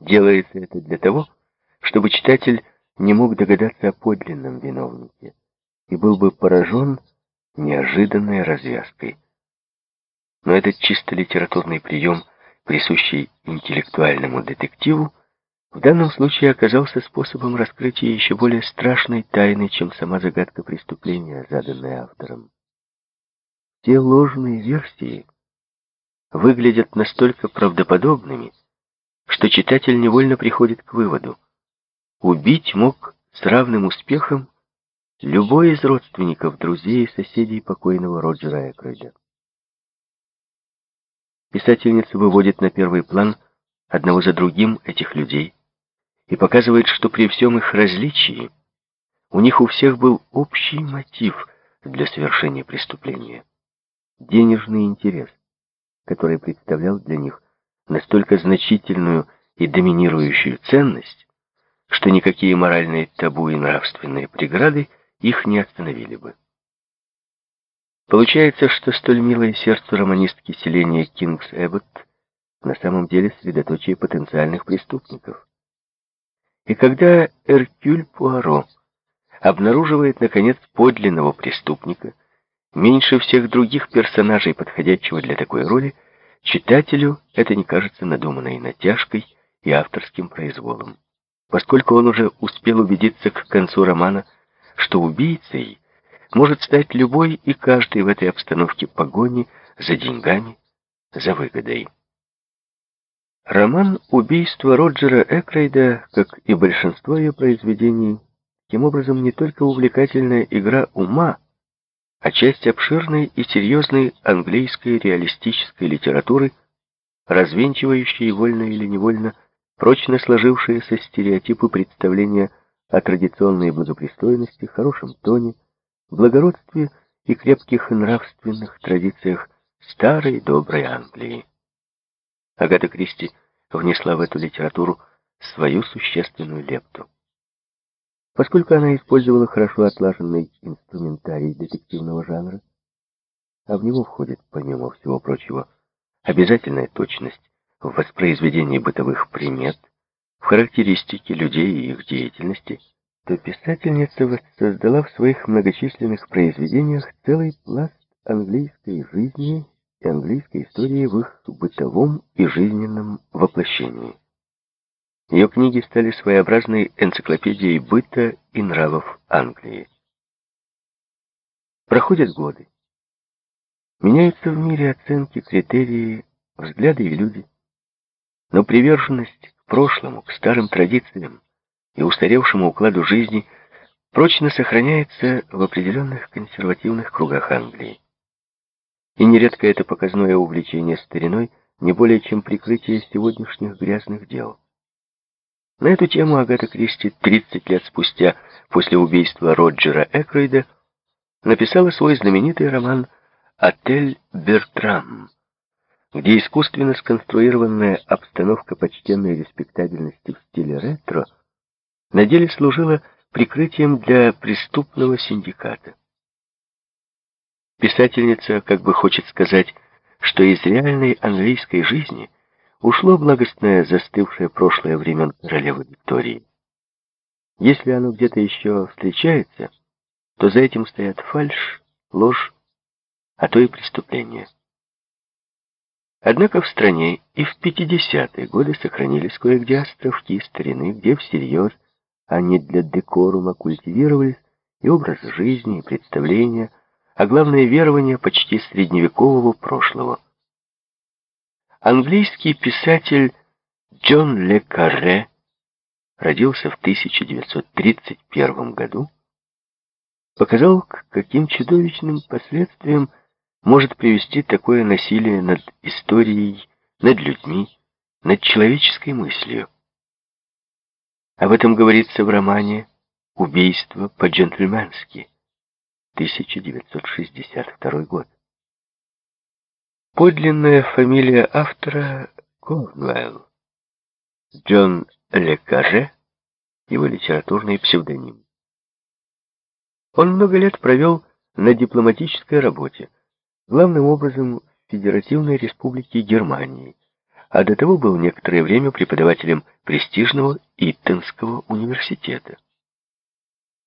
Делается это для того, чтобы читатель не мог догадаться о подлинном виновнике и был бы поражен неожиданной развязкой. Но этот чисто литературный прием, присущий интеллектуальному детективу, в данном случае оказался способом раскрытия еще более страшной тайны, чем сама загадка преступления, заданная автором. Те ложные версии выглядят настолько правдоподобными, что читатель невольно приходит к выводу. Убить мог с равным успехом любой из родственников, друзей и соседей покойного Роджера Экройда. Писательница выводит на первый план одного за другим этих людей и показывает, что при всем их различии у них у всех был общий мотив для совершения преступления – денежный интерес, который представлял для них настолько значительную и доминирующую ценность, что никакие моральные табу и нравственные преграды их не остановили бы. Получается, что столь милое сердцу романистки селения Кингс-Эббот на самом деле средоточие потенциальных преступников. И когда Эркюль Пуаро обнаруживает, наконец, подлинного преступника, меньше всех других персонажей, подходящего для такой роли, читателю это не кажется надуманной натяжкой и авторским произволом, поскольку он уже успел убедиться к концу романа, что убийцей может стать любой и каждый в этой обстановке погони за деньгами, за выгодой. Роман «Убийство Роджера Экрейда», как и большинство ее произведений, тем образом не только увлекательная игра ума, а часть обширной и серьезной английской реалистической литературы, развенчивающей вольно или невольно прочно сложившиеся стереотипы представления о традиционной благопристойности, хорошем тоне, благородстве и крепких нравственных традициях старой доброй Англии. Агата Кристи внесла в эту литературу свою существенную лепту. Поскольку она использовала хорошо отлаженный инструментарий детективного жанра, а в него входит, помимо всего прочего, обязательная точность в воспроизведении бытовых примет, в характеристике людей и их деятельности, то писательница создала в своих многочисленных произведениях целый пласт английской жизни и английской истории в их бытовом и жизненном воплощении. Ее книги стали своеобразной энциклопедией быта и нравов Англии. Проходят годы. Меняются в мире оценки, критерии, взгляды и люди. Но приверженность к прошлому, к старым традициям и устаревшему укладу жизни прочно сохраняется в определенных консервативных кругах Англии. И нередко это показное увлечение стариной не более чем прикрытие сегодняшних грязных дел. На эту тему Агата Кристи 30 лет спустя, после убийства Роджера Экройда, написала свой знаменитый роман «Отель Бертрам», где искусственно сконструированная обстановка почтенной респектабельности в стиле ретро на деле служила прикрытием для преступного синдиката. Писательница как бы хочет сказать, что из реальной английской жизни ушло благостное застывшее прошлое времен королевы Виктории. Если оно где-то еще встречается, то за этим стоят фальшь, ложь, а то и преступление. Однако в стране и в 50-е годы сохранились кое-где островки старины, где всерьез, а не для декорума культивировались и образ жизни, и представления, а главное верование почти средневекового прошлого. Английский писатель Джон Ле Карре родился в 1931 году, показал, к каким чудовищным последствиям может привести такое насилие над историей, над людьми, над человеческой мыслью. Об этом говорится в романе «Убийство по-джентльменски». 1962 год. Подлинная фамилия автора Корнуэлл. Джон Ле Карре, его литературный псевдоним. Он много лет провел на дипломатической работе, главным образом в Федеративной Республике Германии, а до того был некоторое время преподавателем престижного Иттенского университета.